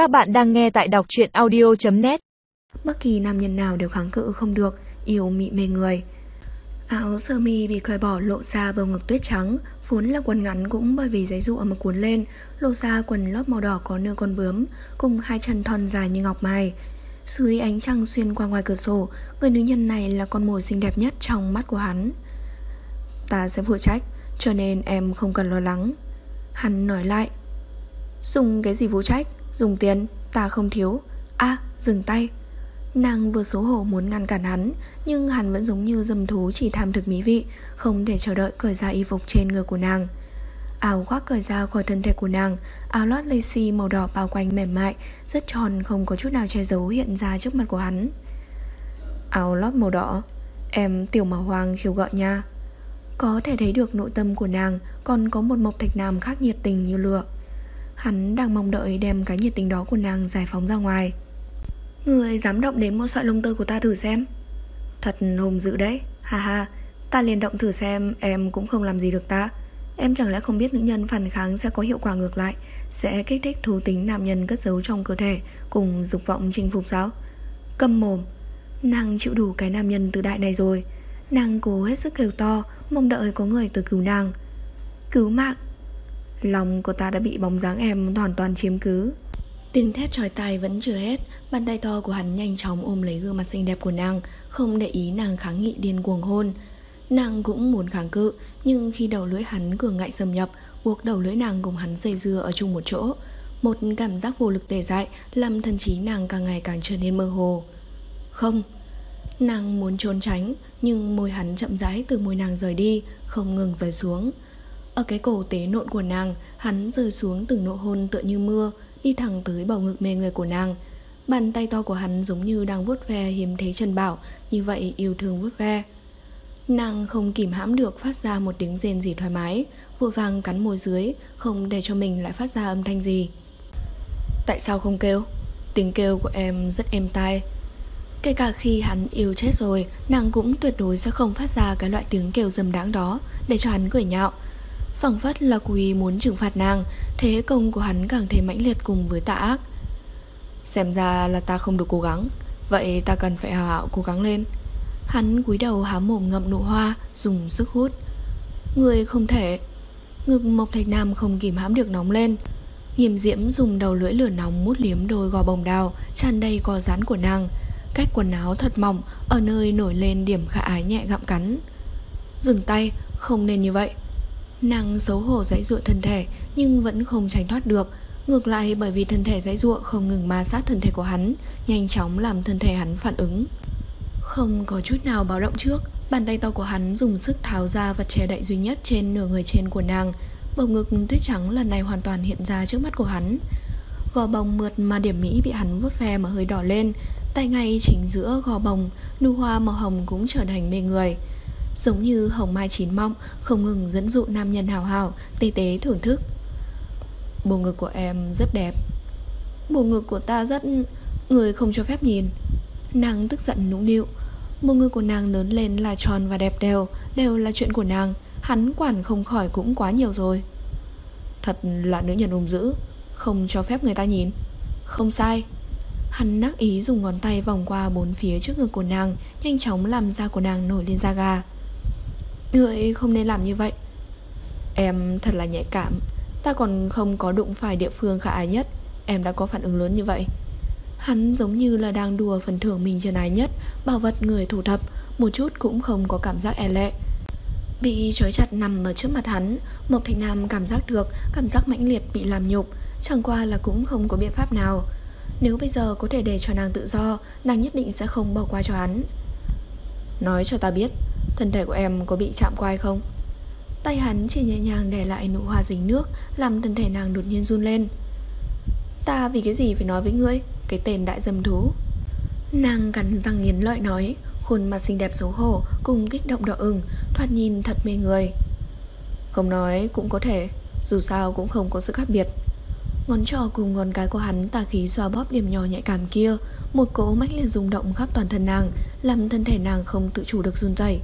Các bạn đang nghe tại đọc truyện audio.net Bất kỳ nam nhân nào đều kháng cự không được, Yêu mị mê người. Áo sơ mi bị cởi bỏ lộ ra bầu ngực tuyết trắng, Vốn là quần ngắn cũng bởi vì giấy dụa mà cuốn lên, Lộ ra quần lót màu đỏ có nơ con bướm, Cùng hai chân thon dài như ngọc mai. Dưới ánh trăng xuyên qua ngoài cửa sổ, Người nữ nhân này là con mồi xinh đẹp nhất trong mắt của hắn. Ta sẽ phụ trách, Cho nên em không cần lo lắng. Hắn nói lại, Dùng cái gì phụ trách? Dùng tiền, ta không thiếu. À, dừng tay. Nàng vừa xấu hổ muốn ngăn cản hắn Nhưng hắn vẫn giống như dâm thú chỉ tham thực mỹ vị Không để chờ đợi cởi ra y phục trên người của nàng. Áo khoác cởi ra khỏi thân thể của nàng Áo lót lacy màu đỏ bao quanh mềm mại Rất tròn không có chút nào che giấu hiện ra trước mặt của hắn. Áo lót màu đỏ Em tiểu màu hoàng khiêu gọi nha. Có thể thấy được nội tâm của nàng Còn có một mộc thạch nam khác nhiệt tình như lửa. Hắn đang mong đợi đem cái nhiệt tình đó của nàng giải phóng ra ngoài. Người dám động đến một sợi lông tơ của ta thử xem. Thật hùng dữ đấy. Ha ha, Ta liền động thử xem em cũng không làm gì được ta. Em chẳng lẽ không biết nữ nhân phản kháng sẽ có hiệu quả ngược lại, Sẽ kích thích thú tính nam nhân cất giấu trong cơ thể Cùng dục vọng chinh phục sao? Cầm mồm. Nàng chịu đủ cái nam nhân từ đại này rồi. Nàng cố hết sức kêu to, Mong đợi có người từ cứu nàng. Cứu mạng. Lòng của ta đã bị bóng dáng em hoàn toàn chiếm cứ. Tiếng thét trói tai vẫn chưa hết, Bàn tay to của hắn nhanh chóng ôm lấy gương mặt xinh đẹp của nàng, Không để ý nàng kháng nghị điên cuồng hôn. Nàng cũng muốn kháng cự, Nhưng khi đầu lưỡi hắn cường ngại xâm nhập, Buộc đầu lưỡi nàng cùng hắn dây dưa ở chung một chỗ. Một cảm giác vô lực tề dại Làm thần trí nàng càng ngày càng trở nên mơ hồ. Không, Nàng muốn trốn tránh, Nhưng môi hắn chậm rãi từ môi nàng rời đi, Không ngừng rời xuống ở cái cổ tế nộn của nàng, Hắn rơi xuống từng nụ hôn tựa như mưa, Đi thẳng tới bầu ngực mê người của nàng. Bàn tay to của hắn giống như đang vuốt ve hiếm thấy Trần Bảo, Như vậy yêu thương vuốt ve. Nàng không kìm hãm được phát ra một tiếng rên gì thoải mái, Vội vàng cắn môi dưới, Không để cho mình lại phát ra âm thanh gì. Tại sao không kêu? Tiếng kêu của em rất êm tai. Kể cả khi hắn yêu chết rồi, Nàng cũng tuyệt đối sẽ không phát ra cái loại tiếng kêu dâm đáng đó Để cho hắn cười nhạo phẳng phất là quý muốn trừng phạt nàng, Thế công của hắn càng thêm mãnh liệt cùng với tạ ác. Xem ra là ta không được cố gắng, Vậy ta cần phải hào hảo cố gắng lên. Hắn cúi đầu há mồm ngậm nụ hoa, Dùng sức hút. Người không thể, Ngực Mộc Thạch Nam không kìm hãm được nóng lên. Nghiêm diễm dùng đầu lưỡi lửa nóng mút liếm đôi gò bồng đào tràn đầy cò rán của nàng. Cách quần áo thật mỏng, Ở nơi nổi lên điểm khả ái nhẹ gặm cắn. Dừng tay, Không nên như vậy. Nàng xấu hổ dãy dụa thân thể, Nhưng vẫn không tránh thoát được. Ngược lại, bởi vì thân thể dãy dụa không ngừng ma sát thân thể của hắn, Nhanh chóng làm thân thể hắn phản ứng. Không có chút nào báo động trước, Bàn tay to của hắn dùng sức tháo ra vật che đậy duy nhất trên nửa người trên của nàng. Bầu ngực tuyết trắng lần này hoàn toàn hiện ra trước mắt của hắn. Gò bồng mượt mà điểm mỹ bị hắn vuốt ve mà hơi đỏ lên. Tay ngay chính giữa gò bồng, Nụ hoa màu hồng cũng trở thành mê người. Giống như hồng mai chín mọng, Không ngừng dẫn dụ nam nhân hào hào Tê tế thưởng thức. Bộ ngực của em rất đẹp. Bộ ngực của ta rất, Người không cho phép nhìn. Nàng tức giận nũng nịu. Bộ ngực của nàng lớn lên là tròn và đẹp đều Đều là chuyện của nàng. Hắn quản không khỏi cũng quá nhiều rồi. Thật là nữ nhân ung dữ, Không cho phép người ta nhìn. Không sai. Hắn nắc ý dùng ngón tay vòng qua bốn phía trước ngực của nàng, Nhanh chóng làm da của nàng nổi lên da gà. Người không nên làm như vậy. Em thật là nhạy cảm. Ta còn không có đụng phải địa phương khả ái nhất. Em đã có phản ứng lớn như vậy. Hắn giống như là đang đùa phần thưởng mình trần ái nhất, Bảo vật người thủ thập, Một chút cũng không có cảm giác e lệ. Bị trói chặt nằm ở trước mặt hắn, Mộc Thành Nam cảm giác được, Cảm giác mãnh liệt bị làm nhục, Chẳng qua là cũng không có biện pháp nào. Nếu bây giờ có thể để cho nàng tự do, Nàng nhất định sẽ không bỏ qua cho hắn. Nói cho ta biết Thân thể của em có bị chạm qua hay không? Tay hắn chỉ nhẹ nhàng để lại nụ hoa dính nước, Làm thân thể nàng đột nhiên run lên. Ta vì cái gì phải nói với ngươi? Cái tên đại dâm thú. Nàng cắn răng nghiến lợi nói, Khuôn mặt xinh đẹp xấu hổ Cùng kích động đỏ ửng, Thoạt nhìn thật mê người. Không nói cũng có thể, Dù sao cũng không có sự khác biệt. Ngón trỏ cùng ngón cái của hắn tà khí xoa bóp điểm nhỏ nhạy cảm kia. Một cỗ mách liệt rung động khắp toàn thân nàng, Làm thân thể nàng không tự chủ được run rẩy.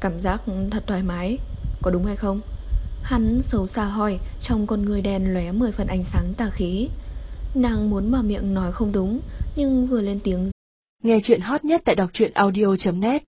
Cảm giác thật thoải mái, Có đúng hay không? Hắn xấu xa hỏi, Trong con người đen lóe 10 phần ánh sáng tà khí. Nàng muốn mở miệng nói không đúng, Nhưng vừa lên tiếng. Nghe chuyện hot nhất tại đọc truyện audio.net